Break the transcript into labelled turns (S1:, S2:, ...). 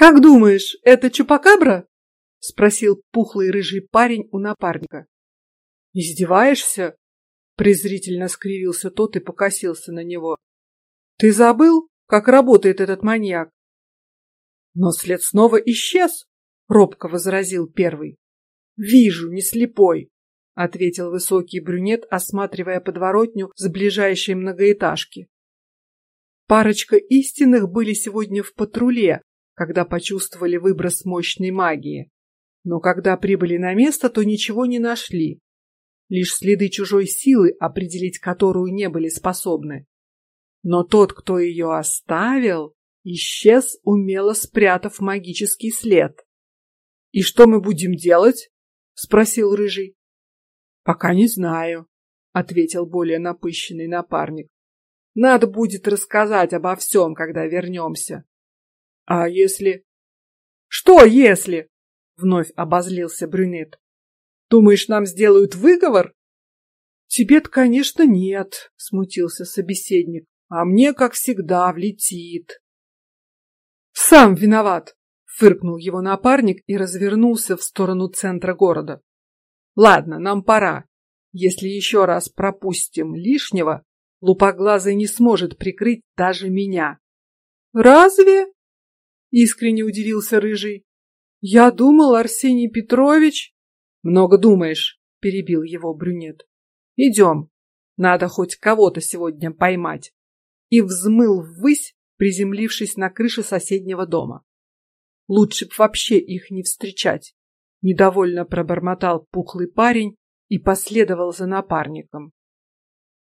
S1: Как думаешь, это чупакабра? спросил пухлый рыжий парень у напарника. Издеваешься? презрительно скривился тот и покосился на него. Ты забыл, как работает этот маньяк? Но след снова исчез, робко возразил первый. Вижу, не слепой, ответил высокий брюнет, осматривая подворотню с ближайшей многоэтажки. Парочка истинных были сегодня в патруле, когда почувствовали выброс мощной магии. Но когда прибыли на место, то ничего не нашли. Лишь следы чужой силы, определить которую не были способны. Но тот, кто ее оставил, исчез, умело спрятав магический след. И что мы будем делать? спросил рыжий. Пока не знаю, ответил более напыщенный напарник. Надо будет рассказать обо всем, когда вернемся. А если? Что если? Вновь обозлился брюнет. Думаешь, нам сделают выговор? Тебе-то, конечно, нет, смутился собеседник. А мне, как всегда, влетит. Сам виноват, фыркнул его напарник и развернулся в сторону центра города. Ладно, нам пора. Если еще раз пропустим лишнего, лупоглазый не сможет прикрыть даже меня. Разве? Искренне удивился рыжий. Я думал, Арсений Петрович. Много думаешь, перебил его брюнет. Идем, надо хоть кого-то сегодня поймать. И взмыл ввысь, приземлившись на крыше соседнего дома. Лучше б вообще их не встречать. Недовольно пробормотал пухлый парень и последовал за напарником.